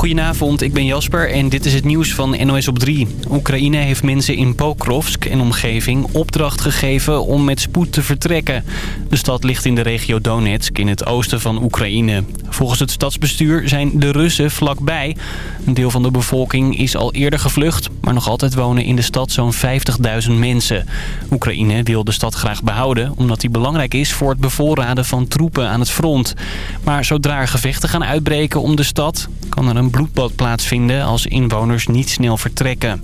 Goedenavond, ik ben Jasper en dit is het nieuws van NOS op 3. Oekraïne heeft mensen in Pokrovsk en omgeving opdracht gegeven om met spoed te vertrekken. De stad ligt in de regio Donetsk in het oosten van Oekraïne. Volgens het stadsbestuur zijn de Russen vlakbij. Een deel van de bevolking is al eerder gevlucht, maar nog altijd wonen in de stad zo'n 50.000 mensen. Oekraïne wil de stad graag behouden omdat die belangrijk is voor het bevoorraden van troepen aan het front. Maar zodra er gevechten gaan uitbreken om de stad kan er een bloedbad plaatsvinden als inwoners niet snel vertrekken.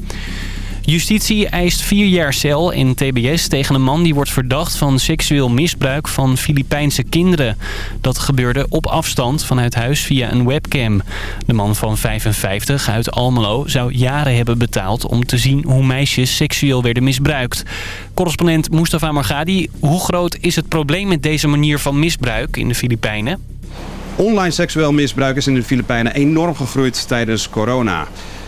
Justitie eist vier jaar cel en tbs tegen een man die wordt verdacht van seksueel misbruik van Filipijnse kinderen. Dat gebeurde op afstand vanuit huis via een webcam. De man van 55 uit Almelo zou jaren hebben betaald om te zien hoe meisjes seksueel werden misbruikt. Correspondent Mustafa Margadi, hoe groot is het probleem met deze manier van misbruik in de Filipijnen? Online seksueel misbruik is in de Filipijnen enorm gegroeid tijdens corona.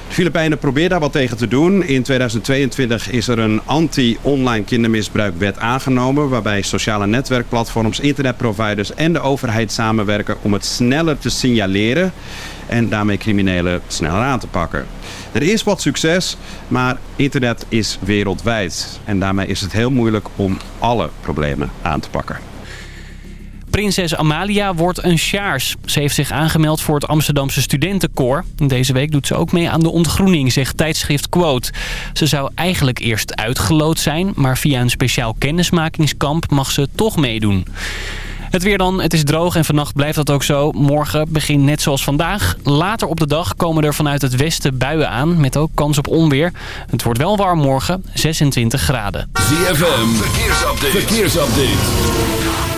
De Filipijnen proberen daar wat tegen te doen. In 2022 is er een anti-online kindermisbruikwet aangenomen... waarbij sociale netwerkplatforms, internetproviders en de overheid samenwerken... om het sneller te signaleren en daarmee criminelen sneller aan te pakken. Er is wat succes, maar internet is wereldwijd. En daarmee is het heel moeilijk om alle problemen aan te pakken. Prinses Amalia wordt een sjaars. Ze heeft zich aangemeld voor het Amsterdamse studentenkoor. Deze week doet ze ook mee aan de ontgroening, zegt tijdschrift Quote. Ze zou eigenlijk eerst uitgelood zijn, maar via een speciaal kennismakingskamp mag ze toch meedoen. Het weer dan. Het is droog en vannacht blijft dat ook zo. Morgen begint net zoals vandaag. Later op de dag komen er vanuit het westen buien aan. Met ook kans op onweer. Het wordt wel warm morgen. 26 graden. ZFM. Verkeersupdate. Verkeersupdate.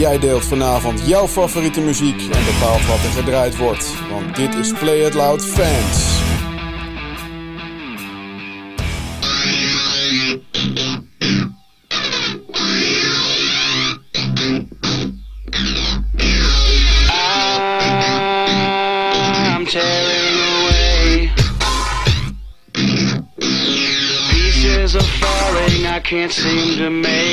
Jij deelt vanavond jouw favoriete muziek en bepaalt wat er gedraaid wordt. Want dit is Play It Loud Fans. Can't seem to make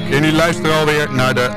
en u luistert alweer naar de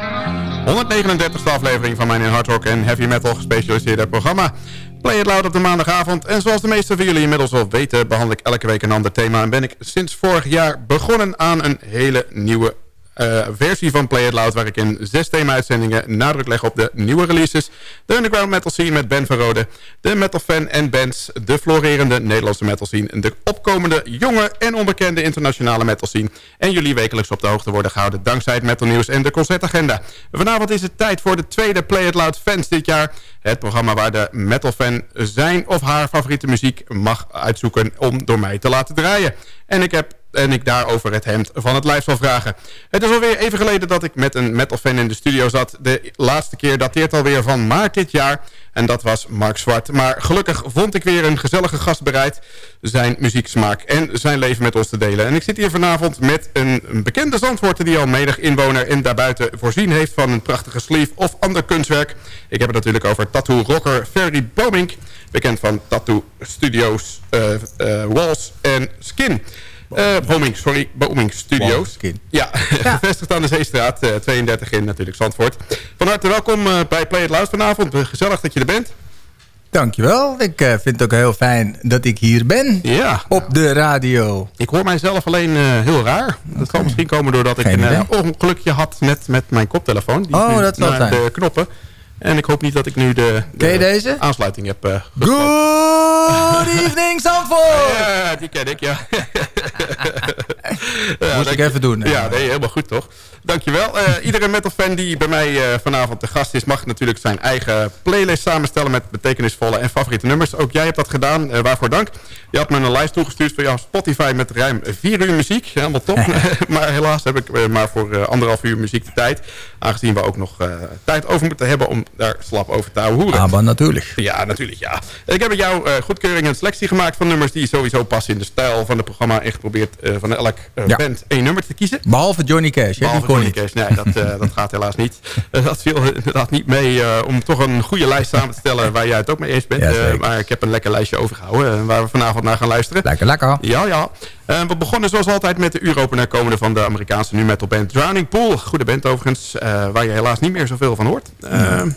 139e aflevering van mijn in hard rock en heavy metal gespecialiseerde programma. Play It Loud op de maandagavond. En zoals de meeste van jullie inmiddels al weten, behandel ik elke week een ander thema. En ben ik sinds vorig jaar begonnen aan een hele nieuwe uh, versie van Play It Loud... waar ik in zes thema-uitzendingen nadruk leg op de nieuwe releases... de underground metal scene met Ben van Rode... de metal fan en bands, de florerende Nederlandse metal scene... de opkomende jonge en onbekende internationale metal scene... en jullie wekelijks op de hoogte worden gehouden... dankzij het metal nieuws en de concertagenda. Vanavond is het tijd voor de tweede Play It Loud fans dit jaar... het programma waar de metal fan zijn of haar favoriete muziek mag uitzoeken... om door mij te laten draaien. En ik heb en ik daarover het hemd van het lijf zal vragen. Het is alweer even geleden dat ik met een metal fan in de studio zat. De laatste keer dateert alweer van maart dit jaar. En dat was Mark Zwart. Maar gelukkig vond ik weer een gezellige gast bereid zijn muzieksmaak en zijn leven met ons te delen. En ik zit hier vanavond met een, bekende zandwoord die al menig inwoner en daarbuiten voorzien heeft van een prachtige sleeve of ander kunstwerk. Ik heb het natuurlijk over tattoo rocker Ferry Bomink, bekend van Tattoo Studios, uh, uh, Walls en Skin. Uh, Boming, sorry, Studios. Ja, ja, gevestigd aan de Zeestraat, uh, 32 in natuurlijk Zandvoort. Van harte welkom uh, bij Play It Loud vanavond. Gezellig dat je er bent. Dankjewel. Ik vind het ook heel fijn dat ik hier ben. Ja. Op de radio. Ik hoor mijzelf alleen heel raar. Dat kan misschien komen doordat Geen ik een ongelukje had met, met mijn koptelefoon. Die oh, dat zal zijn. De knoppen. En ik hoop niet dat ik nu de, de deze? aansluiting heb uh, Good evening, Zandvoort! ja, die ken ik, ja. ja Moest ik even doen. Ja, nee, helemaal goed toch. Dankjewel. Uh, iedere metalfan die bij mij uh, vanavond te gast is... mag natuurlijk zijn eigen playlist samenstellen... met betekenisvolle en favoriete nummers. Ook jij hebt dat gedaan. Uh, waarvoor dank. Je had me een lijst toegestuurd van jouw Spotify... met ruim vier uur muziek. Helemaal top. maar helaas heb ik maar voor anderhalf uur muziek de tijd. Aangezien we ook nog tijd over moeten hebben... om daar slap over te houden. Ah, maar natuurlijk. Ja, natuurlijk, ja. Ik heb met jou goedkeuring en selectie gemaakt van nummers... die sowieso passen in de stijl van het programma... en geprobeerd van elk band één nummer te kiezen. Behalve Johnny Cash. Behalve Nee, dat, uh, dat gaat helaas niet. Uh, dat viel inderdaad niet mee uh, om toch een goede lijst samen te stellen... waar jij het ook mee eens bent. Ja, maar ik heb een lekker lijstje overgehouden... waar we vanavond naar gaan luisteren. Lekker, lekker. Ja, ja. we begonnen zoals altijd met de uuropener komende van de Amerikaanse nu metal band Drowning Pool. Goede band overigens, waar je helaas niet meer zoveel van hoort.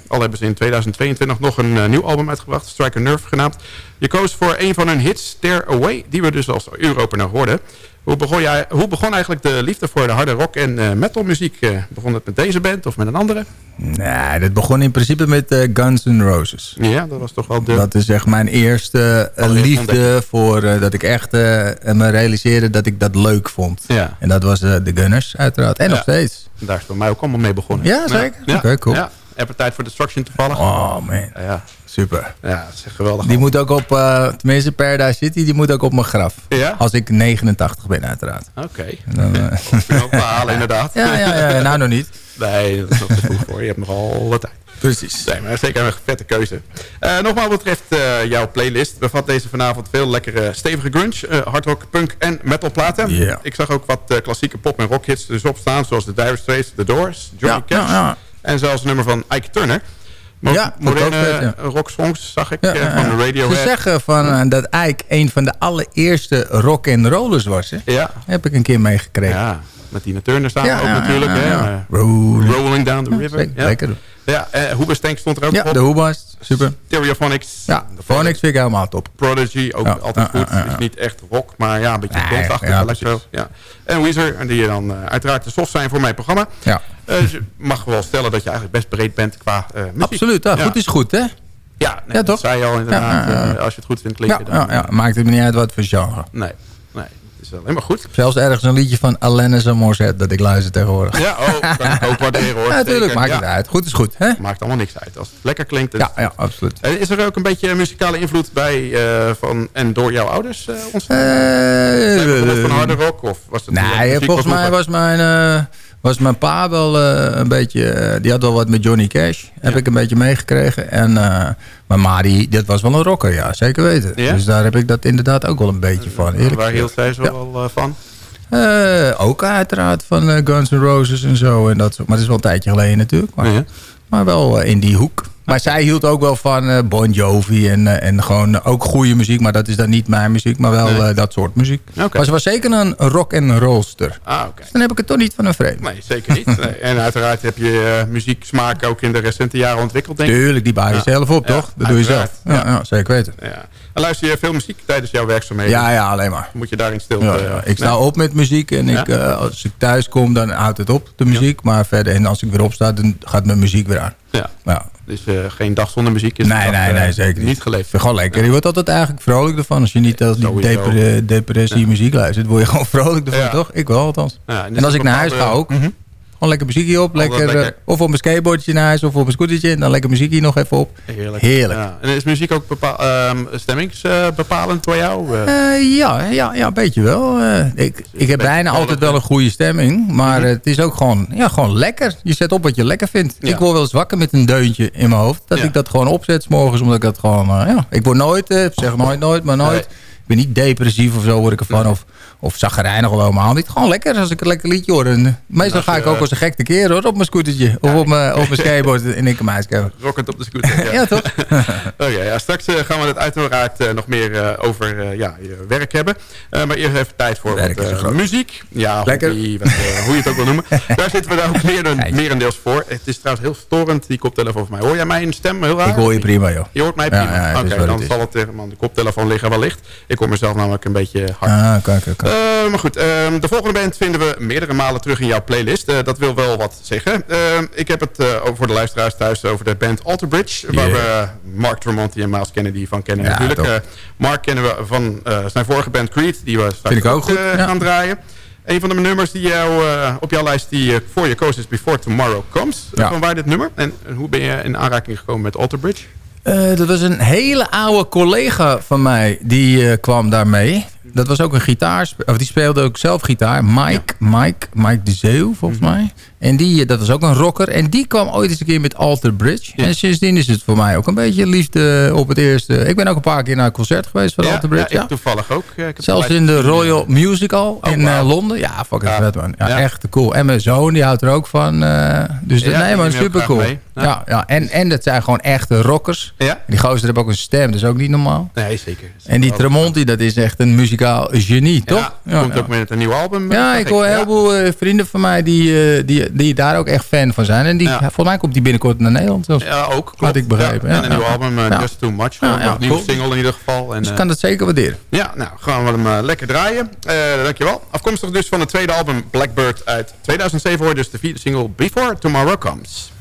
Al hebben ze in 2022 nog een nieuw album uitgebracht, Striker Nerve genaamd. Je koos voor een van hun hits, Stare Away, die we dus als uuropener hoorden. Hoe begon, jij, hoe begon eigenlijk de liefde voor de harde rock en uh, metalmuziek? Uh, begon het met deze band of met een andere? Nee, dat begon in principe met uh, Guns N' Roses. Ja, dat was toch wel de... Dat is echt mijn eerste liefde voor dat ik echt me realiseerde dat ik dat leuk vond. Ja. En dat was de Gunners uiteraard. En ja. nog steeds. Daar is bij mij ook allemaal mee begonnen. Ja, zeker. Ja. Oké, okay, cool. Ja. Appetite for Destruction toevallig. Oh man. Ja. Super. Ja, dat is echt geweldig. Die moet ook op, uh, tenminste Paradise City, die moet ook op mijn graf. Ja? Als ik 89 ben uiteraard. Oké. Okay. Dan uh... ook halen inderdaad. Ja, ja, ja, nou nog niet. Nee, dat is nog te vroeg voor. Je hebt nog al wat tijd. Precies. Nee, maar zeker een vette keuze. Uh, nogmaals betreft uh, jouw playlist bevat deze vanavond veel lekkere stevige grunge, uh, hardrock, punk en metal platen. Yeah. Ik zag ook wat klassieke pop- en rockhits dus opstaan, zoals The Dire Straits, The Doors, Johnny ja, Cash ja, ja. en zelfs een nummer van Ike Turner. Mo ja, moderne ja. rocksongs zag ik ja, ja, van de Radiohead. Ze zeggen van, dat Ike een van de allereerste rock and rollers was. Hè? Ja. Heb ik een keer meegekregen. Ja, met Tina Turner staan ook natuurlijk. Hè? Rolling. Rolling down the river. Zeker, lekker. Ja, uh, Hoobastank stond er ook ja, op. de Hoobast, super. Stereophonics. Ja, de Phonics vind ik helemaal top. Prodigy, ook altijd goed. Is niet echt rock, maar ja, een beetje nee, bandachtig. Ja, electro. Ja. En Weezer, die dan uh, uiteraard de soft zijn voor mijn programma. Ja. Dus je mag wel stellen dat je eigenlijk best breed bent qua muziek. Absoluut, goed is goed, hè? Ja, nee, ja dat toch? zei je al inderdaad. als je het goed vindt klinken. Ja, dan, ja, maakt het me niet uit wat voor genre. Nee, nee. Is helemaal goed. Zelfs ergens een liedje van Alanis Morissette dat ik luister tegenwoordig. Ja, oh, ook waarderen hoor. Ja, natuurlijk, maakt het uit. Goed is goed, hè? Maakt allemaal niks uit. Als het lekker klinkt. Ja, ja, absoluut. Is er ook een beetje muzikale invloed bij uh, van, en door jouw ouders uh, ontstaan? Uh, van harde rock? Of was het nee, volgens mij was mijn... Was mijn pa wel uh, een beetje... Uh, die had wel wat met Johnny Cash. Heb ja. ik een beetje meegekregen. En uh, mijn ma, die, dat was wel een rocker, ja. Zeker weten. Ja? Dus daar heb ik dat inderdaad ook wel een beetje van. Eerlijk waar hield zij zo wel van? ook uiteraard van Guns N' Roses en zo. En dat, maar dat is wel een tijdje geleden natuurlijk. Maar, maar wel in die hoek. Maar zij hield ook wel van eh, Bon Jovi en, eh, en gewoon ook goede muziek. Maar dat is dan niet mijn muziek, maar wel Nee. eh, dat soort muziek. Oké. Maar ze was zeker een rock en rollster. Ah, oké. Dus dan heb ik het toch niet van een vreemd. Nee, zeker niet. Nee. En uiteraard heb je muzieksmaak ook in de recente jaren ontwikkeld, denk ik. Tuurlijk, die bouw je Ja. zelf op, Ja, toch? Dat doe je zelf. Ja, ja. zeker weten. Ja. En luister je veel muziek tijdens jouw werkzaamheden? Ja, ja, alleen maar. Moet je daarin stilte... Ja, ja. Ik sta Nee? op met muziek en ik, eh, als ik thuis kom, dan houdt het op, de muziek. Maar verder, en als ik weer opsta, dan gaat mijn muziek weer aan. Ja. Dus uh, geen dag zonder muziek is Nee, nee, nee, zeker niet. geleefd. Gewoon lekker. Je wordt altijd eigenlijk vrolijk ervan. Als je niet als die depre- depressie muziek luistert, word je gewoon vrolijk ervan, toch? Ik wel althans. Ja, en als ik naar huis ga ook, Mhm. Gewoon lekker muziekje op. Lekker, lekker. eh, of op mijn skateboardje naar huis, of op mijn scootertje. En dan lekker muziekje nog even op. Heerlijk. Heerlijk. Ja. En is muziek ook bepaal, ehm, stemmingsbepalend voor jou? Eh, Eh, ja, ja, ja, een beetje wel. Ik, ik heb bijna altijd wel een goede stemming. Maar het is ook gewoon, ja, gewoon lekker. Je zet op wat je lekker vindt. Ja. Ik word wel eens wakker met een deuntje in mijn hoofd. Dat Ja. ik dat gewoon opzet 's morgens. Omdat ik dat gewoon... ja, ik word nooit, zeg nooit, nooit, maar nooit. Ik ben niet depressief of zo word ik ervan. Of, of zagrijnig of helemaal niet. Gewoon lekker als ik een lekker liedje hoor. En, eh, meestal ga ik ook eh, als een gekte keer hoor. Op mijn scootertje. Of op mijn, op mijn skateboard in een meisje. rockend op de scooter. Ja, Ja, toch? Oké, ja, straks eh, gaan we het uiteraard nog meer over ja, je werk hebben. Maar eerst even tijd voor wat, muziek. Ja, Lekker. hobby, wat, hoe je het ook wil noemen. Daar zitten we daar ook meer, Kijk. merendeels voor. Het is trouwens heel storend, die koptelefoon van mij. Hoor jij mijn stem heel raar? Ik hoor je prima joh. Je hoort mij prima. ja, Oké, dan het zal het tegen aan de koptelefoon liggen wellicht. Ik hoor mezelf namelijk een beetje hard. Ah, kijk, kijk, maar goed, ehm, de volgende band vinden we meerdere malen terug in jouw playlist. Eh, dat wil wel wat zeggen. Ehm, ik heb het eh, over voor de luisteraars thuis over de band Alter Bridge. Waar Yeah. we Mark Tremonti en Miles Kennedy van kennen Ja, natuurlijk. Eh, Mark kennen we van eh, zijn vorige band Creed. Die we straks Vind ik ook goed, ja. gaan draaien. Een van de nummers die jou, eh, op jouw lijst die voor je koos is Before Tomorrow Comes. Ja. Van waar dit nummer? En, hoe ben je in aanraking gekomen met Alter Bridge? Eh, dat was een hele oude collega van mij. Die eh, kwam daarmee. Dat was ook een gitaar. Of die speelde ook zelf gitaar. Mike, Mike, Mike de Zeeuw, volgens Mhm. mij. En die, eh, dat was ook een rocker. En die kwam ooit eens een keer met Alter Bridge. Ja. En sindsdien is het voor mij ook een beetje liefde op het eerste. Ik ben ook een paar keer naar een concert geweest van Alter Bridge. ja, toevallig ook. Ja, ik heb Zelfs in de Royal eh, Musical Oh, in eh, Londen. Ja, fucking vet man. Ja, echt cool. En mijn zoon, die houdt er ook van. eh, dus Ja, nee man, super cool. Ja. Ja. En, en dat zijn gewoon echte rockers. Ja? Die gozer hebben ook een stem, dat is ook niet normaal. Nee, zeker. En die Tremonti, dat is echt een muzikaal genie, toch? Ja, komt ook met een nieuw album. Ja, ik hoor een Ja. heleboel eh, vrienden van mij die, eh, die, die daar ook echt fan van zijn. En die, Ja. volgens mij komt die binnenkort naar Nederland zelfs. Ja, ook. Klopt. Had ik begrepen, Ja, ja. en een nieuw Ja. album, eh, Ja. Just Too Much. Ja, ja, een nieuwe single in ieder geval. En, Dus ik kan dat zeker waarderen. ja, nou, gaan we hem lekker draaien. Eh dankjewel. Afkomstig dus van het tweede album Blackbird uit 2007 hoor dus de vierde single Before Tomorrow Comes.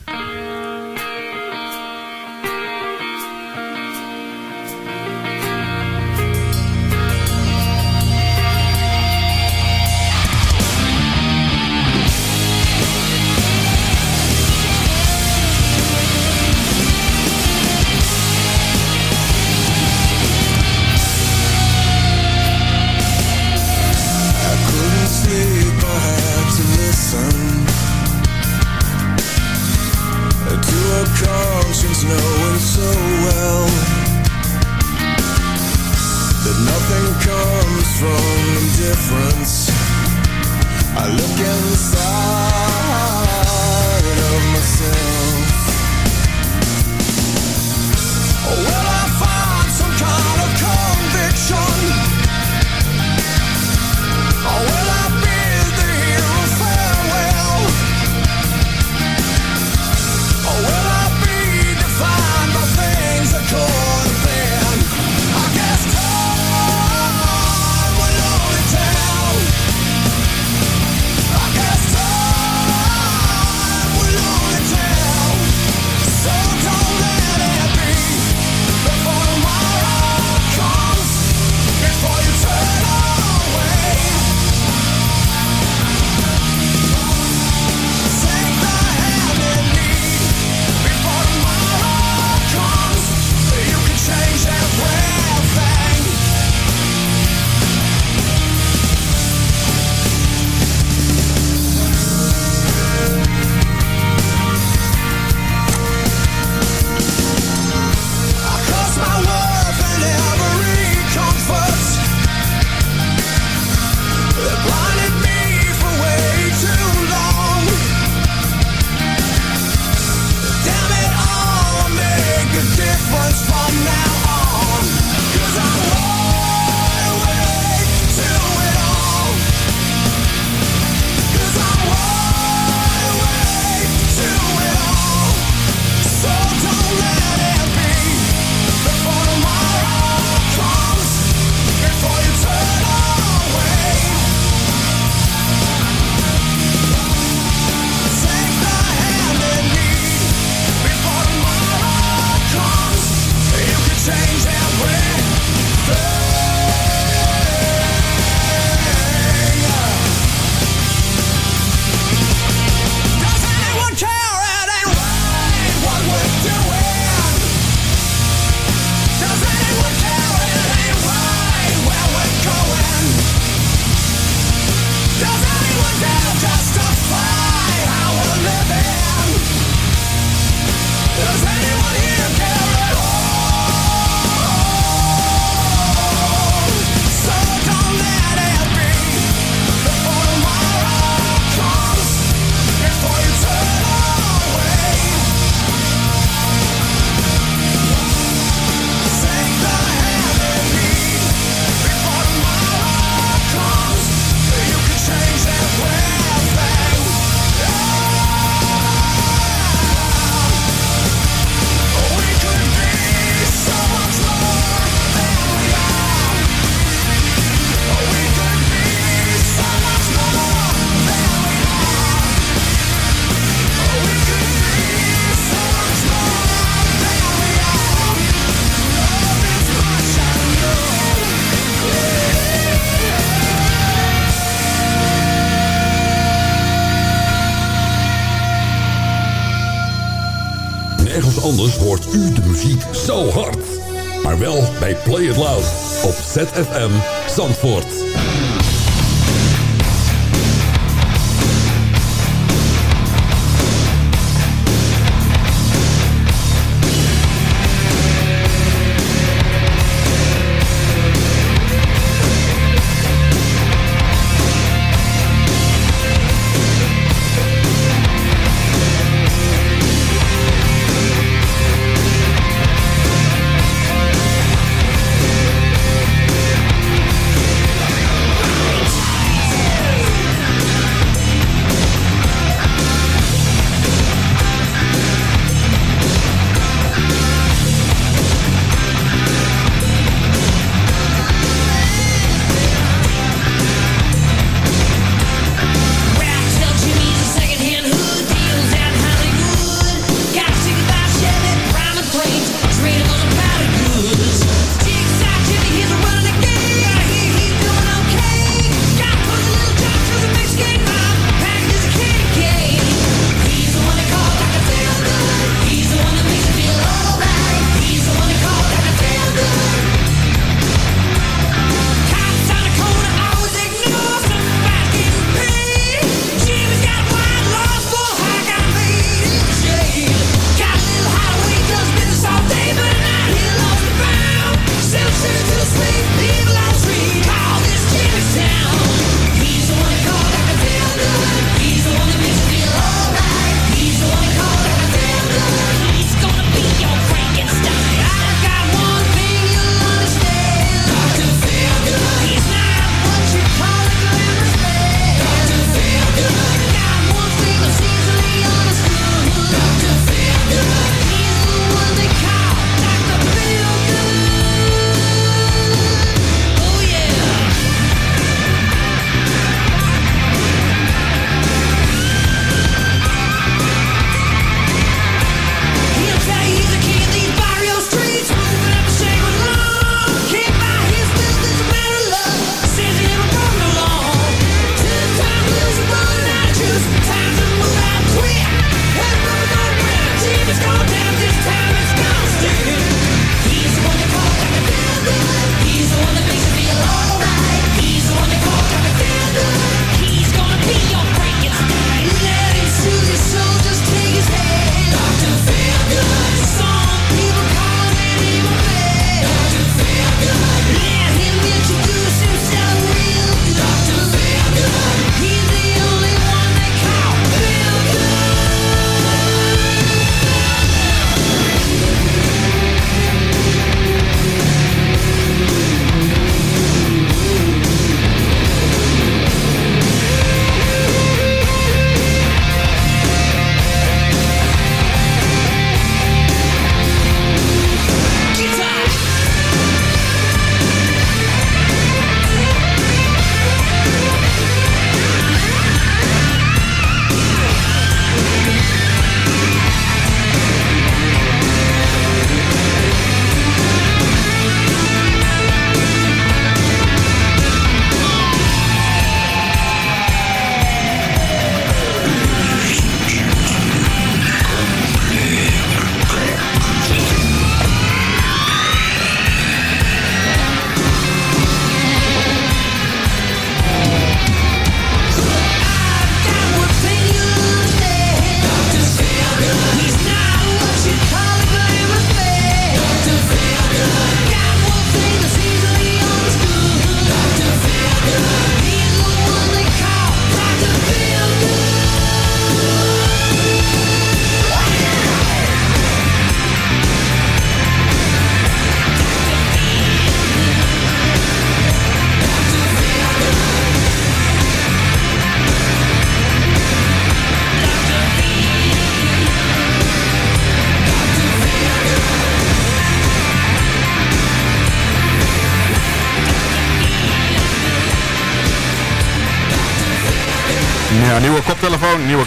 Bij Play It Loud op ZFM Zandvoort.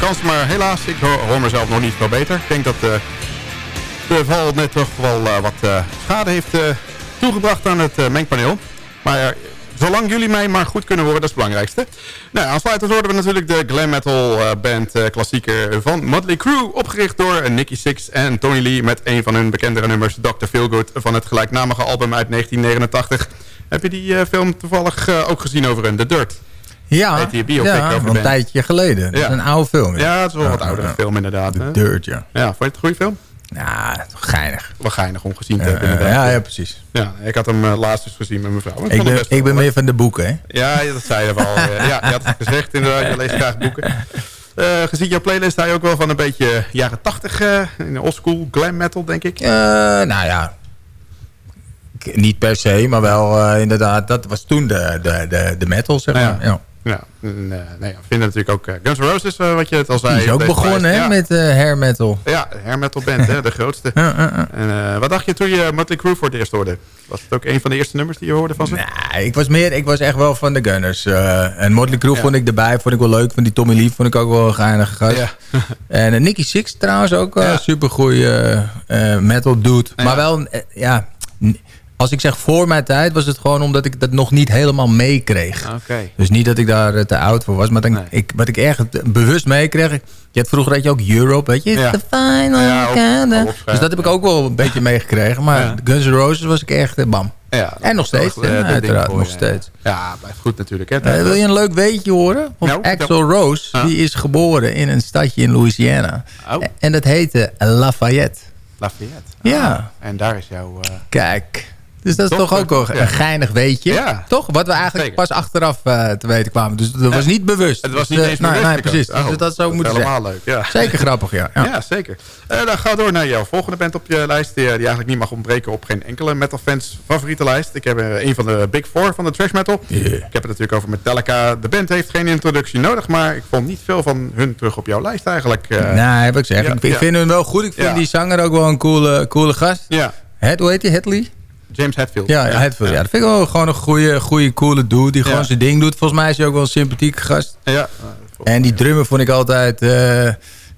Kans. Maar helaas, ik hoor, mezelf nog niet veel beter. Ik denk dat eh, de val net toch wel eh, wat eh, schade heeft toegebracht aan het mengpaneel. Maar zolang jullie mij maar goed kunnen horen, dat is het belangrijkste. Nou, aansluitend hoorden we natuurlijk de glam metal band klassieker van Motley Crue. Opgericht door Nicky Six en Tony Lee met een van hun bekendere nummers, Dr. Feelgood, van het gelijknamige album uit 1989. Heb je die film toevallig ook gezien over hun, The Dirt? Ja, biopic ja over een band. tijdje geleden. Dat is een oude film. Ja, het is wel een wat oudere film inderdaad. hè? Dirt, ja. Ja, vond je het een goede film? Ja, geinig. Wel geinig om gezien te hebben inderdaad. ja, ja, precies. Ja, ik had hem eh, laatst dus gezien met mijn vrouw. Ik ben, ik ben meer van de boeken, hè? Ja, dat zei je wel. eh, ja, je had het gezegd inderdaad. Je leest graag boeken. Eh, gezien jouw playlist sta je ook wel van een beetje jaren 80 eh in de oldschool glam metal, denk ik. Nou ja. Niet per se, maar wel inderdaad. Dat was toen de, de, de, de metal, zeg maar. Ja. Ja. Ja, en, eh, nee, we vinden natuurlijk ook eh, Guns N' Roses, eh, wat je het al zei. Die is ook begonnen, hè, Ja. met eh hair metal. Ja, hair metal band, hè, de grootste. En wat dacht je toen je Motley Crue voor het eerst hoorde? Was het ook een van de eerste nummers die je hoorde van ze? Nee, ik was meer, ik was echt wel van de Gunners. en Motley Crue Ja. vond ik erbij, vond ik wel leuk. Van die Tommy Lee vond ik ook wel een geinige gast. Ja. En uh, Nicky Six trouwens ook uh, Ja. super goede metal dude. Maar wel, ja, als ik zeg voor mijn tijd, was het gewoon omdat ik dat nog niet helemaal meekreeg. Oké. Dus niet dat ik daar eh, te oud voor was, maar dan, Nee. ik, wat ik echt bewust meekreeg. Je had vroeger had je ook Europe, weet je? Ja. The final Ja, dus dat heb ik ook wel een beetje meegekregen. Maar Ja. Guns N' Roses was ik echt eh, bam. Ja, En nog steeds, toch, eh, uiteraard, voor nog steeds. Ja, blijft goed natuurlijk. Hè. Wil je een leuk weetje horen? Nou, Axel Rose, die is geboren in een stadje in Louisiana. Oh. En dat heette Lafayette. Lafayette. Ja. Ah, en daar is jouw... Kijk. Dus dat is Toch? toch ook wel Ja. een geinig weetje. Ja. Toch? Wat we eigenlijk Zeker. pas achteraf eh, te weten kwamen. Dus dat was niet bewust. Het was Dus, niet eh, eens nee, bewust. Nee, ik ook. precies. Oh, dus dat zou ik moeten helemaal zeggen. leuk, ja. Zeker grappig, ja. ja. Zeker. Eh, dan ga door naar jouw volgende band op je lijst. Die, die eigenlijk niet mag ontbreken op geen enkele metalfans favoriete lijst. Ik heb een van de big four van de trash metal. Yeah. Ik heb het natuurlijk over Metallica. De band heeft geen introductie nodig. Maar ik vond niet veel van hun terug op jouw lijst eigenlijk. Nee, ik zeg. Ja, ik, ik ja. vind hem wel goed. Ik vind die zanger ook wel een coole, coole gast. ja, Het, hoe heet hij? Hedley? James Hetfield. Ja, ja, Hetfield. Ja. dat vind ik wel gewoon een goede, goede coole dude. Die gewoon zijn ding doet. Volgens mij is hij ook wel een sympathieke gast. Ja. En die drummer vond ik altijd... eh,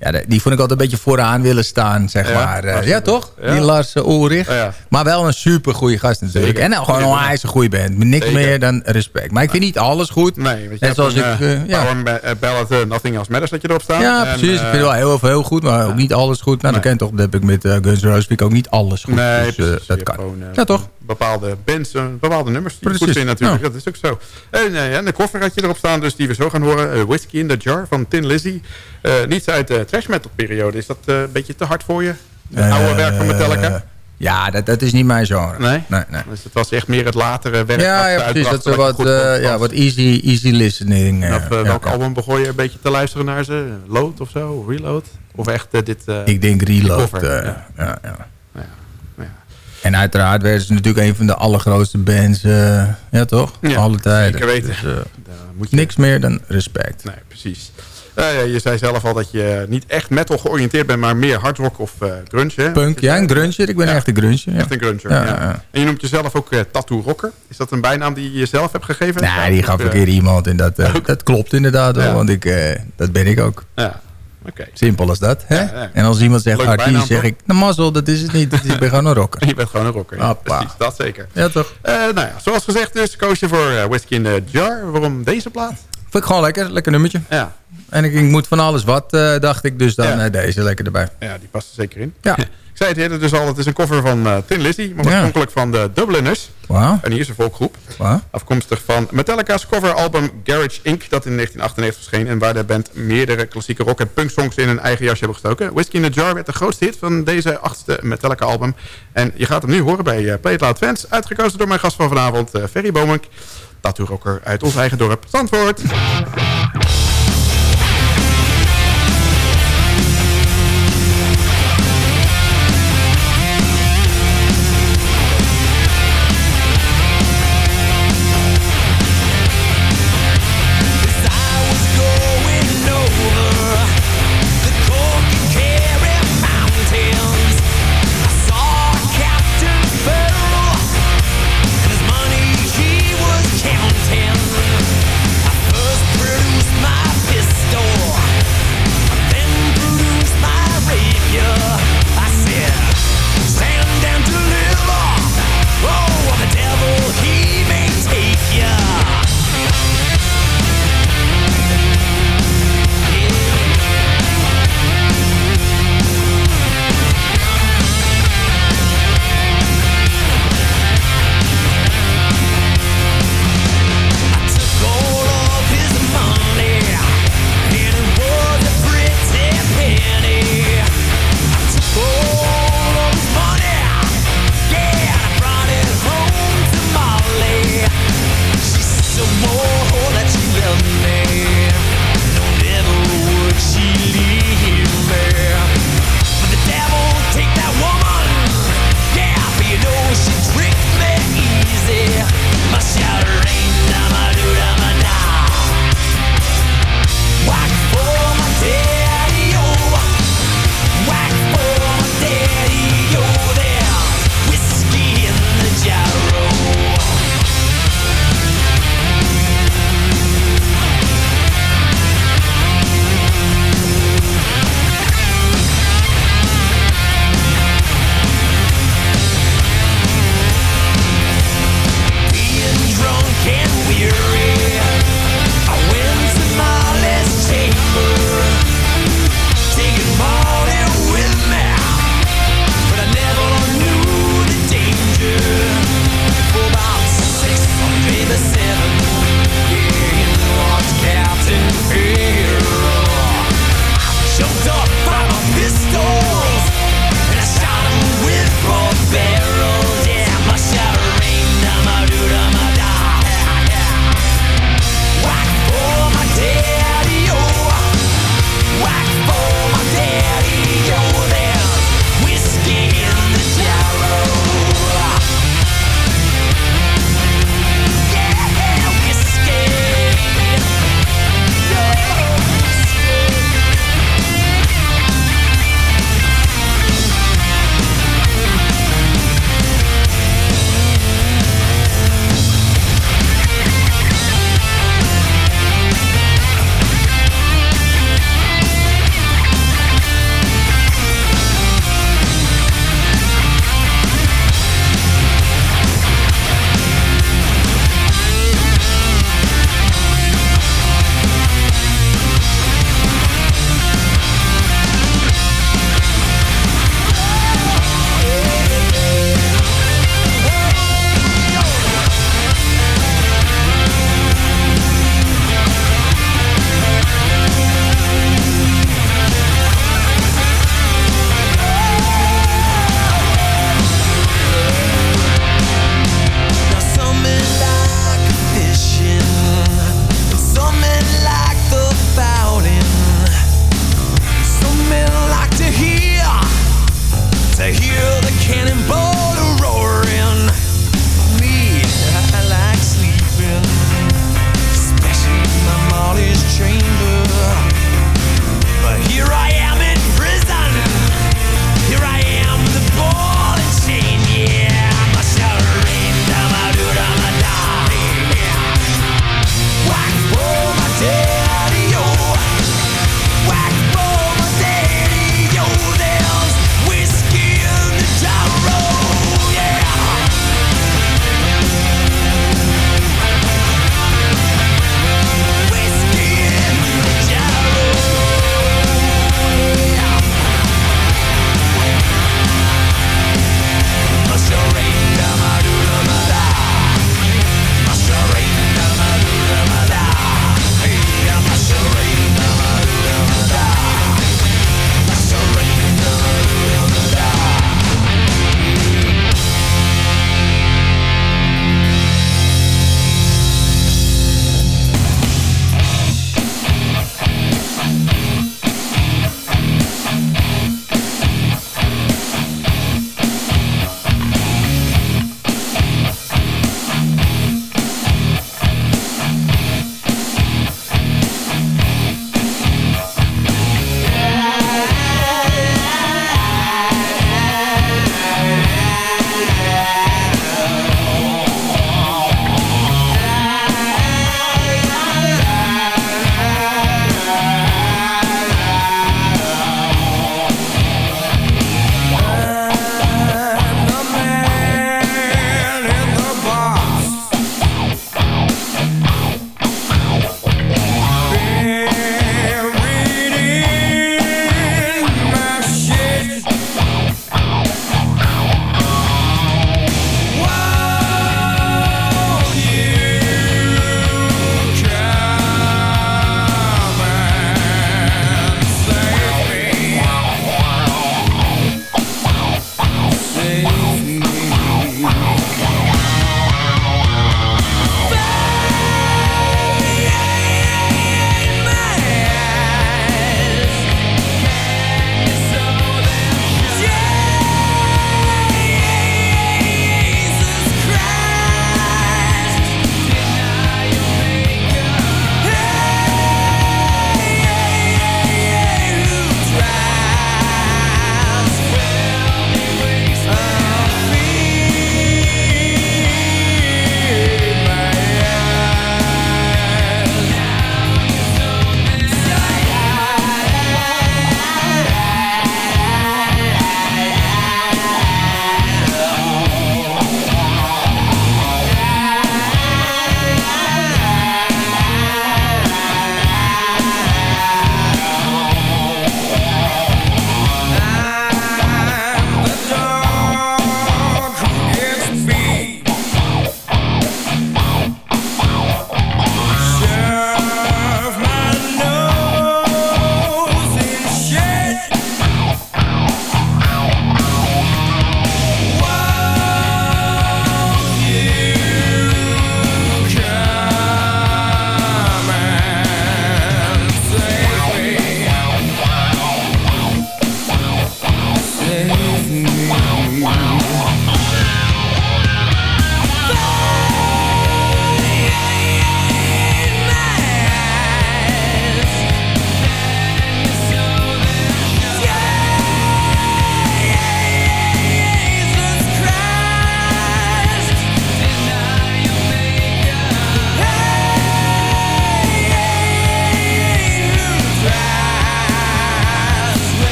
ja, die vond ik altijd een beetje vooraan willen staan, zeg Ja, maar. Eh, ja, toch? ja. Die Lars uh, Ulrich. Ja, ja. Maar wel een super goede gast natuurlijk. Zeker. En nou, gewoon een goede band. Niks Zeker. meer dan respect. Maar ik vind niet alles goed. Nee, want je Net zoals een, ik... eh, eh, ja. Eh, Ballad eh, Nothing Else Matters dat je erop staat. ja, En, precies. ik eh, vind wel heel veel heel goed, maar ook niet alles goed. Nou, dat Nee. ken je toch. Dat heb ik met eh, Guns N' Roses ook niet alles goed. Nee, dus, eh, precies. dat kan. gewoon, eh, ja, toch? Bepaalde bands, eh, bepaalde nummers die Precies, goed zijn natuurlijk. ja. Dat is ook zo. En, en de koffer had je erop staan, dus die we zo gaan horen. Eh, Whiskey in the Jar van Tin Lizzy. Niets uit de trash metal periode. Is dat een beetje te hard voor je? Het oude werk van Metallica? Ja, dat, dat is niet mijn genre. Nee? Nee, nee. Dus het was echt meer het latere werk Ja, ja precies. Dat is wat, ja, wat easy, easy listening. ja, welk ja. album begon je een beetje te luisteren naar ze? Load of zo? Reload? Of echt dit... Ik denk Reload. ja, ja. En uiteraard werden ze natuurlijk een van de allergrootste bands. eh, ja, toch? Ja, Alle tijden. zeker weten. Dus, eh, Daar moet je niks meer dan respect. Nee, precies. Eh, je zei zelf al dat je niet echt metal georiënteerd bent, maar meer hardrock of eh grunge. Hè? Punk, ja, een grunger. Ik ben Ja. echt een grunger. Ja. Echt een grunger, Ja, ja. ja, ja. En je noemt jezelf ook eh, tattoo rocker. Is dat een bijnaam die je jezelf hebt gegeven? Nee, die gaf Of, een eh, keer iemand. En dat, dat klopt inderdaad wel. Want ik, eh, dat ben ik ook. Ja, Simpel als dat. Hè? Ja, ja. En als iemand zegt artiest, zeg ik... Nou, mazzel, dat is het niet. Dat is- Ik ben gewoon een rocker. Je bent gewoon een rocker. Ja, precies, dat zeker. Ja, toch? Eh, nou ja, zoals gezegd dus, koos je voor eh, Whiskey in the Jar. Waarom deze plaat? Vond ik gewoon lekker. Lekker nummertje. Ja, En ik, ik moet van alles wat, eh, dacht ik. Dus dan deze lekker erbij. ja die past er zeker in. Ja. Ik zei het eerder dus al, het is een cover van eh, Tin Lizzy. Maar Ja. oorspronkelijk van de Dubliners. Wauw. En hier is een volkgroep. Wauw. Afkomstig van Metallica's coveralbum Garage Inc. dat in 1998 verscheen. En waar de band meerdere klassieke rock- en punksongs in een eigen jasje hebben gestoken. Whiskey in the Jar werd de grootste hit van deze achtste Metallica album. En je gaat hem nu horen bij eh, Play It Loud Fans. Uitgekozen door mijn gast van vanavond, eh, Ferry Bomink. Tattoo rocker uit ons eigen dorp, Zandvoort.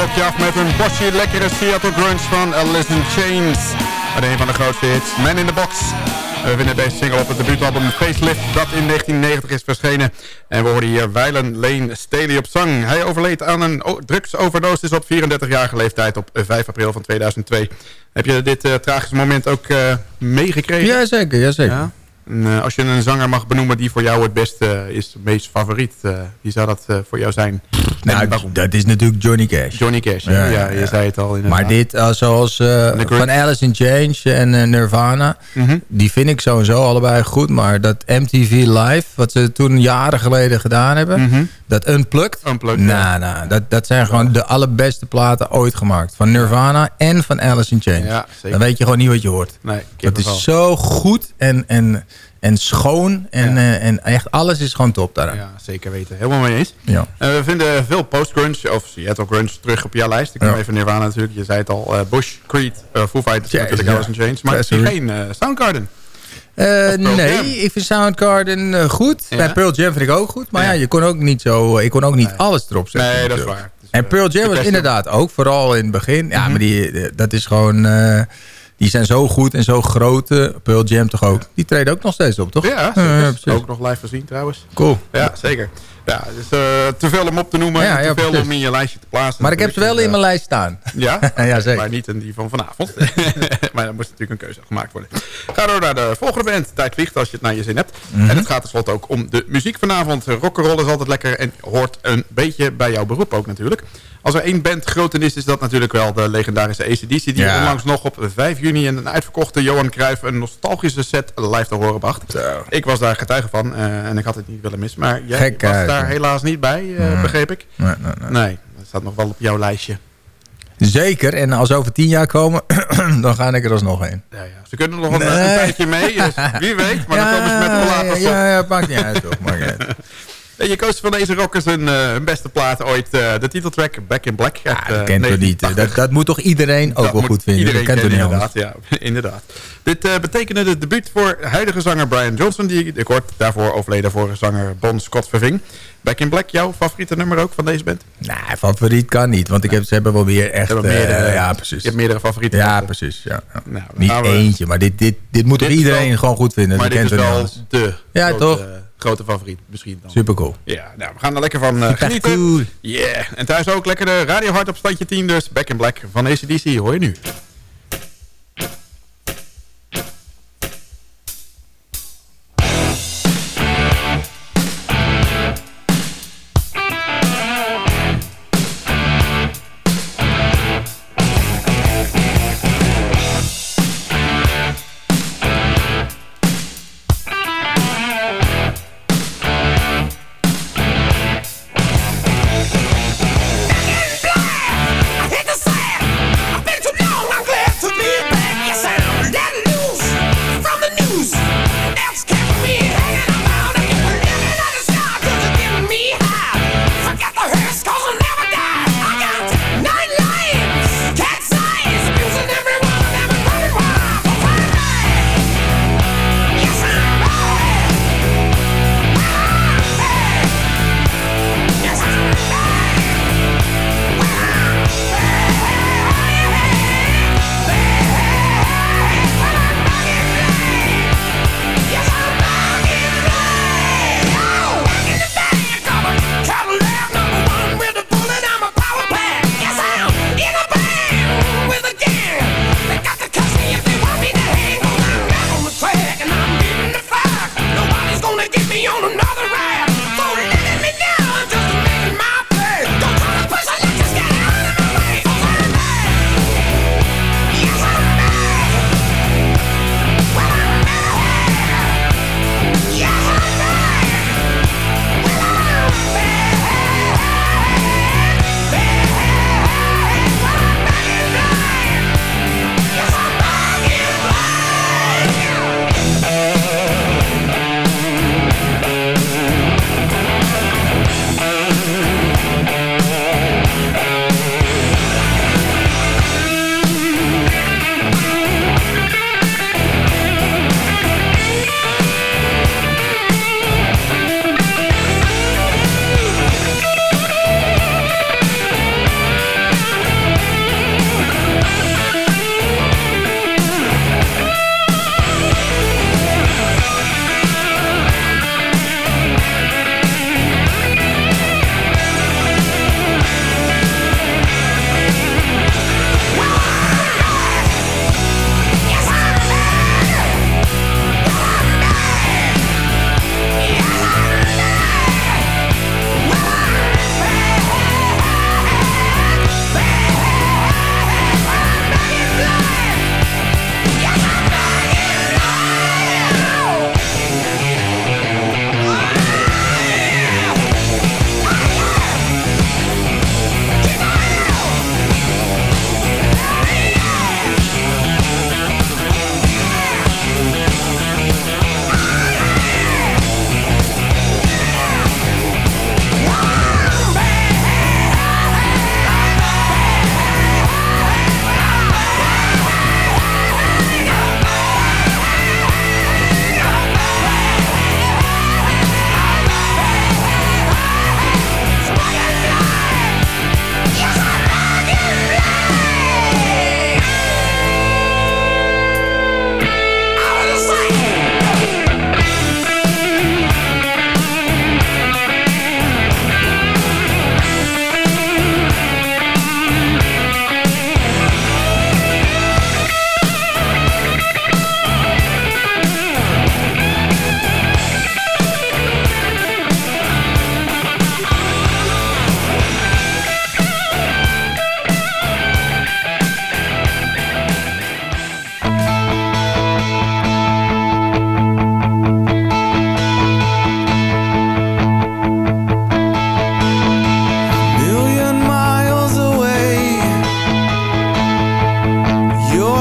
Blokje af met een bosje lekkere Seattle grunge van Alice in Chains. Met een van de grootste hits, Man in the Box. We vinden deze single op het debuutalbum Facelift dat in 1990 is verschenen. En we hoorden hier Weilen Lane Staley op zang. Hij overleed aan een drugsoverdosis op 34-jarige leeftijd op 5 april van 2002. Heb je dit eh, tragische moment ook eh, meegekregen? Jazeker, jazeker. Ja? En, eh, als je een zanger mag benoemen die voor jou het beste eh, is, het meest favoriet, eh, wie zou dat voor jou zijn? Nou, dat is natuurlijk Johnny Cash. Johnny Cash, ja, ja, je zei het al inderdaad. Maar dit, eh, zoals van Alice in Chains en Nirvana, Mhm. die vind ik sowieso allebei goed. Maar dat MTV Live, wat ze toen jaren geleden gedaan hebben, Mhm. dat Unplugged, Unplugged, ja. nou, nou, dat, dat zijn gewoon de allerbeste platen ooit gemaakt. Van Nirvana en van Alice in Chains. Dan weet je gewoon niet wat je hoort. Nee, Dat is zo goed en, en, en schoon en, Ja. eh, en echt alles is gewoon top daar. Ja, zeker weten. Helemaal mee eens. Ja. Eh, we vinden veel post-grunge, of Seattle grunge, terug op jouw lijst. Ik Ja. even Nirvana natuurlijk. Je zei het al, eh, Bush, Creed, Foo Fighters, Yes, natuurlijk. Alice in Chains. Maar sir. geen Soundgarden. Nee, ik vind Soundgarden goed. Bij Pearl Jam vind ik ook goed. Maar ja, je kon ook niet zo, ik kon ook niet alles erop zetten. Nee, dat is waar. Dus, En Pearl Jam was inderdaad ook, vooral in het begin. Ja, Mhm. maar die, dat is gewoon... die zijn zo goed en zo groot. eh, Pearl Jam toch ook. Die treden ook nog steeds op, toch? Ja, precies. ook nog live gezien trouwens. Cool. Ja, zeker. Ja, dus eh, te veel om op te noemen Ja, en ja, te veel precies. om in je lijstje te plaatsen. Maar ik heb ze wel in mijn lijst staan. Ja? Ja, zeker. Maar niet in die van vanavond. maar dan moest natuurlijk een keuze gemaakt worden. Ga door naar de volgende band. Tijd vliegt als je het naar je zin hebt. Mhm. En het gaat tenslotte ook om de muziek vanavond. Rock'n'roll is altijd lekker en hoort een beetje bij jouw beroep ook natuurlijk. Als er één band groot is, is dat natuurlijk wel de legendarische ACDC... die onlangs nog op 5 juni in een uitverkochte Johan Cruijff... een nostalgische set live te horen bracht. Zo. Ik was daar getuige van eh, en ik had het niet willen missen. Maar jij Gek was uit, daar helaas niet bij, eh, Nee. begreep ik. Nee, nee, nee. Nee, dat staat nog wel op jouw lijstje. Zeker. En als ze over tien jaar komen, dan ga ik er alsnog heen. Ja, ja. Ze kunnen nog een, een tijdje mee, dus wie weet. Maar dan komen ze met ja, verlaten. ja, ja, ja, maakt niet uit, toch. Maakt niet uit. En je koos van deze rockers hun, eh, hun beste plaat ooit. eh, de titeltrack Back in Black. Ja, dat kent toch niet. Dat, dat moet toch iedereen ook Dat wel goed vinden. Iedereen dat kent anders. inderdaad. Ja, inderdaad. Dit eh, betekende het debuut voor huidige zanger Brian Johnson... die ik kort daarvoor overleden vorige zanger Bon Scott verving. Back in Black, jouw favoriete nummer ook van deze band? Nee, favoriet kan niet. Want ik heb, ze hebben wel weer echt... Hebben meerdere, eh, ja, precies. Je hebt meerdere favorieten. Ja, precies. Ja. Nou, Niet we- eentje, maar dit, dit, dit moet toch Dit iedereen wel- gewoon goed vinden. Maar dat dit is wel de. Ja, toch? Grote favoriet misschien dan. Super cool. Ja, nou, we gaan er lekker van eh, genieten. cool. Yeah. En thuis ook lekker de Radio Hard op standje 10 dus. Back in Black van ACDC hoor je nu.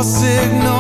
Signal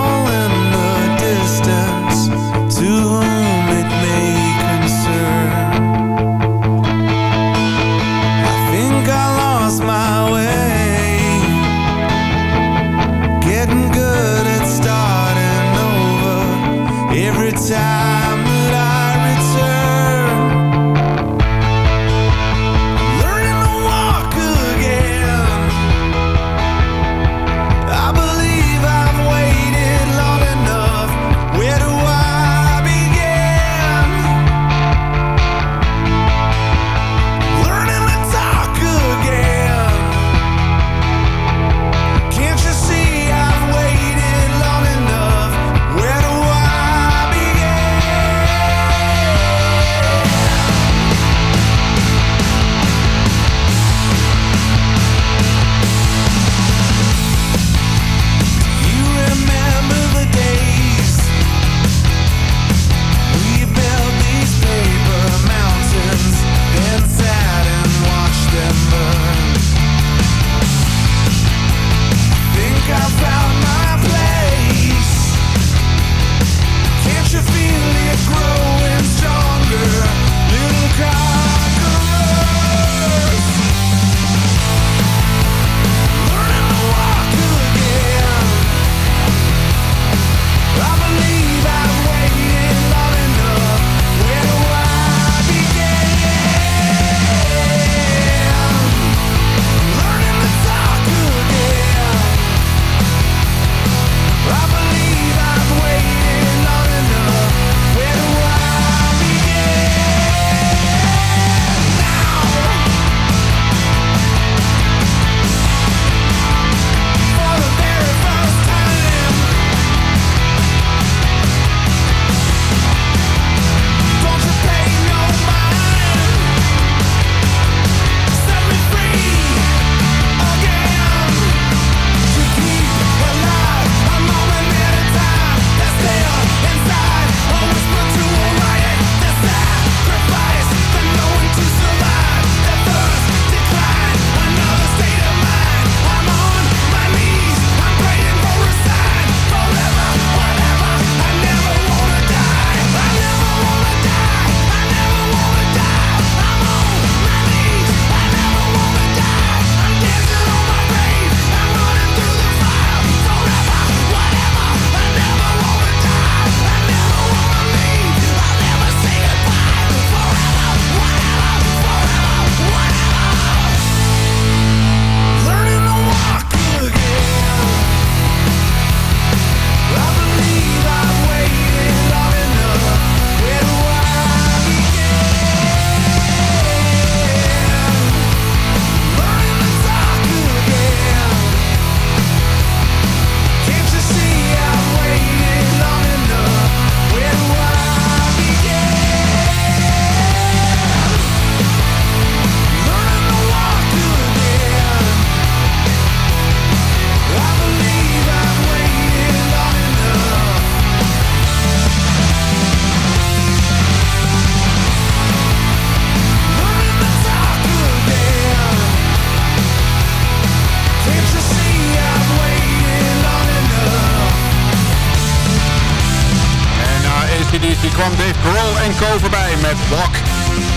1997 kwam Dave Grohl en Co voorbij met Walk.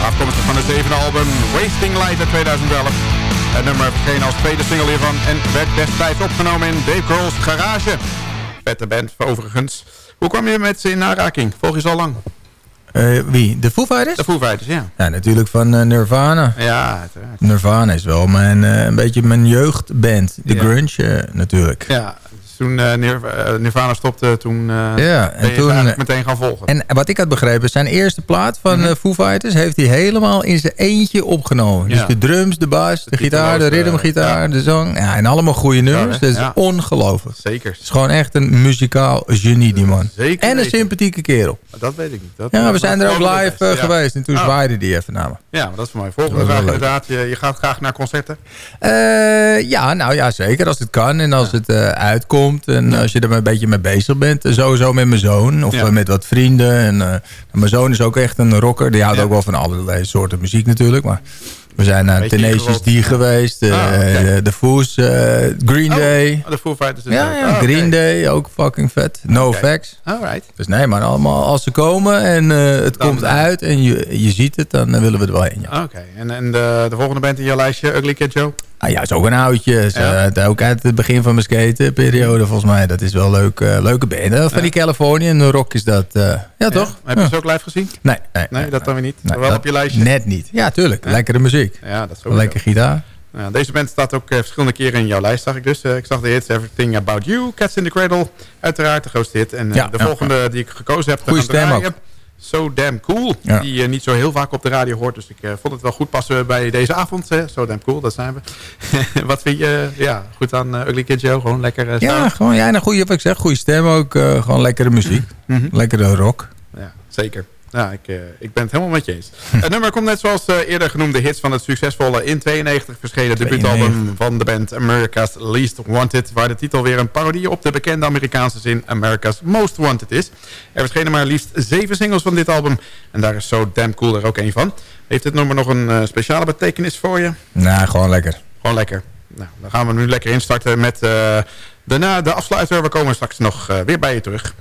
Afkomstig van het zevende album Wasting Light uit 2011. Het nummer verscheen als tweede single hiervan en werd destijds opgenomen in Dave Grohl's garage. Vette band overigens. Hoe kwam je met ze in aanraking? Volg je ze al lang? Eh, wie? De Foo Fighters? De Foo Fighters, ja. Ja, natuurlijk van eh, Nirvana. Ja, uiteraard. Nirvana is wel mijn, eh, een beetje mijn jeugdband. De grunge natuurlijk. Ja, toen eh, eh, Nirvana stopte, toen eh Ja, en toen, meteen gaan volgen. En wat ik had begrepen, zijn eerste plaat van Mhm. Foo Fighters... heeft hij helemaal in zijn eentje opgenomen. Dus de drums, de bass, de, gitaar, de rhythmgitaar, de zang. Ja, en allemaal goede nummers. Dat is Ja. ongelooflijk. Zeker. Het is gewoon echt een muzikaal genie, die man. Zeker en een sympathieke kerel. Dat weet ik niet. Dat, Ja, we zijn er ook live best. geweest. En toen Oh. zwaaide die even naar me. Ja, maar dat is voor mij. Volgende vraag inderdaad. Je, je gaat graag naar concerten. Ja, nou ja, zeker. Als het kan en als het eh, En als je er een beetje mee bezig bent. En sowieso met mijn zoon. Of Ja. eh, met wat vrienden. En, eh, mijn zoon is ook echt een rocker. Die houdt Ja. ook wel van allerlei soorten muziek natuurlijk. Maar We zijn naar Tenacious. D geweest. eh, Ah, oké. de Foos, eh, Green Day. Oh, de Foo Fighters. Ja, ja Oh, oké. Green Day, ook fucking vet. No Oké. Facts. Alright. Dus nee, maar allemaal als ze komen en eh, het Dan, komt eh, uit en je, je ziet het, dan eh, willen we er wel heen. Ja. Oké, en, en de, de volgende band in je lijstje, Ugly Kid Joe? Ah, ja, is ook een oudje. Ja. ook uit het begin van mijn skatenperiode volgens mij. Dat is wel leuk, eh, leuke band. Van die Californian rock is dat. eh, ja, toch? Heb je ze ook live gezien? Nee, nee, Nee, dat dan weer niet. nee, wel op je lijstje? Net niet. Ja, tuurlijk. Lekkere muziek. Ja, dat is ook Lekker gitaar. Deze band staat ook eh, verschillende keren in jouw lijst, zag ik dus. Ik zag de hits Everything About You, Cats in the Cradle. Uiteraard de grootste hit. En de volgende die ik gekozen heb Goeie stem ook. So Damn Cool. Ja. Die je niet zo heel vaak op de radio hoort. Dus ik eh, vond het wel goed passen bij deze avond. Hè. So Damn Cool, dat zijn we. Wat vind je ja, goed aan eh, Ugly Kid Joe? Gewoon lekker Ja, gewoon ja, een goede, wat ik zeg, goede stem ook. eh, gewoon lekkere muziek. Mhm. Lekkere rock. Ja, zeker. Ja, ik, eh, ik ben het helemaal met je eens. Het nummer komt net zoals eh, eerder genoemde hits van het succesvolle in 92 verschenen debuutalbum van de band America's Least Wanted, waar de titel weer een parodie op de bekende Amerikaanse zin America's Most Wanted is. Er verschenen maar liefst zeven singles van dit album en daar is So Damn Cool er ook een van. Heeft dit nummer nog een eh, speciale betekenis voor je? Nou, gewoon lekker. Gewoon lekker. Nou, dan gaan we nu lekker instarten met daarna de afsluiter. We komen straks nog weer bij je terug.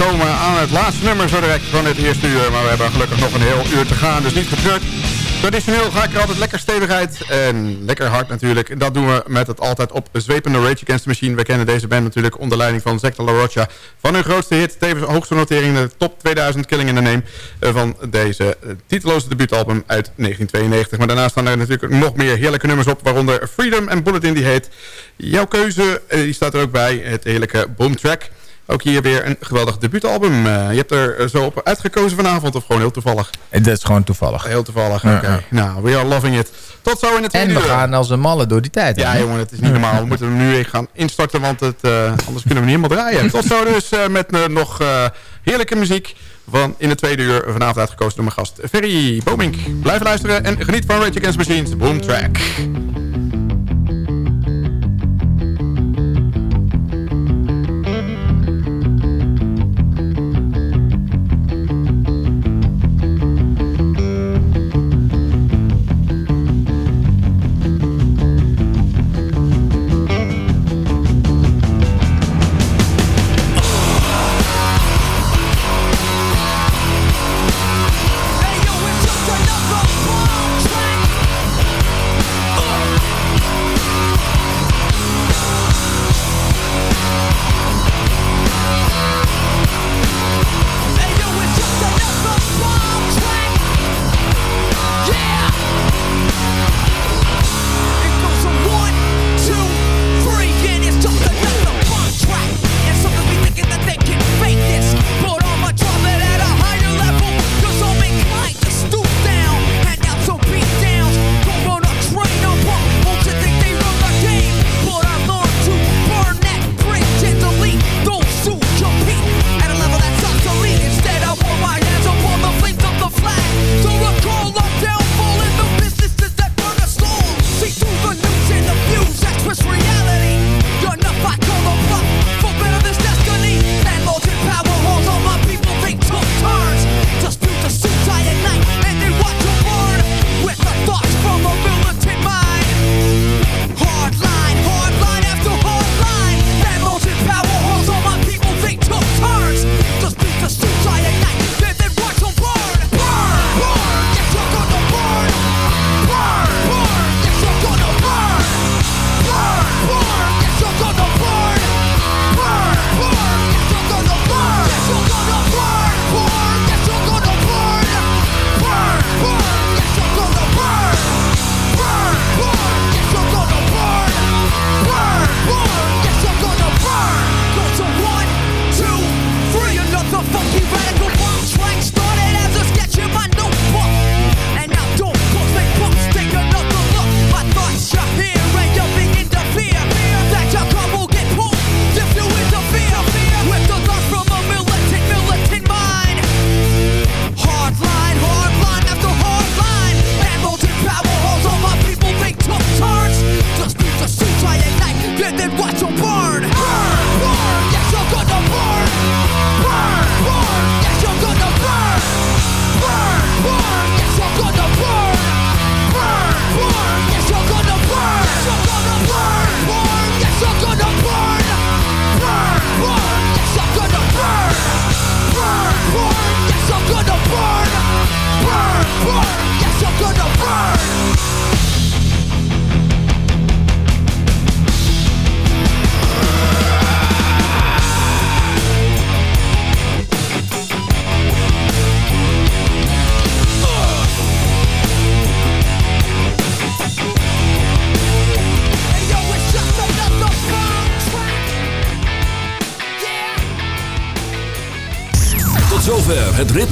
Aangekomen aan het laatste nummer zo direct van het eerste uur. Maar we hebben gelukkig nog een heel uur te gaan, dus niet getreurd. Traditioneel ga ik er altijd lekker stevig uit en lekker hard natuurlijk. Dat doen we met het altijd op zwepende Rage Against the Machine. We kennen deze band natuurlijk onder leiding van Zack La Rocha. Van hun grootste hit, tevens hoogste notering in de top 2000 Killing in the Name... eh, van deze eh, titeloze debuutalbum uit 1992. Maar daarnaast staan er natuurlijk nog meer heerlijke nummers op... waaronder Freedom en Bulletin die heet. Jouw keuze, eh, die staat er ook bij, het heerlijke Boomtrack... Ook hier weer een geweldig debuutalbum. Eh, je hebt er eh, zo op uitgekozen vanavond of gewoon heel toevallig? Dat is gewoon toevallig. Heel toevallig, oké. ja. Nou, we are loving it. Tot zo in het En we uur. gaan als een malle door die tijd. Ja, hè? jongen, het is niet normaal. We moeten hem nu weer gaan instarten, want het, eh, anders kunnen we niet helemaal draaien. Tot zo dus eh, met eh, nog eh, heerlijke muziek van in het tweede uur. Vanavond uitgekozen door mijn gast Ferry Bomink. Blijf luisteren en geniet van Rage Against Machines Boom Track.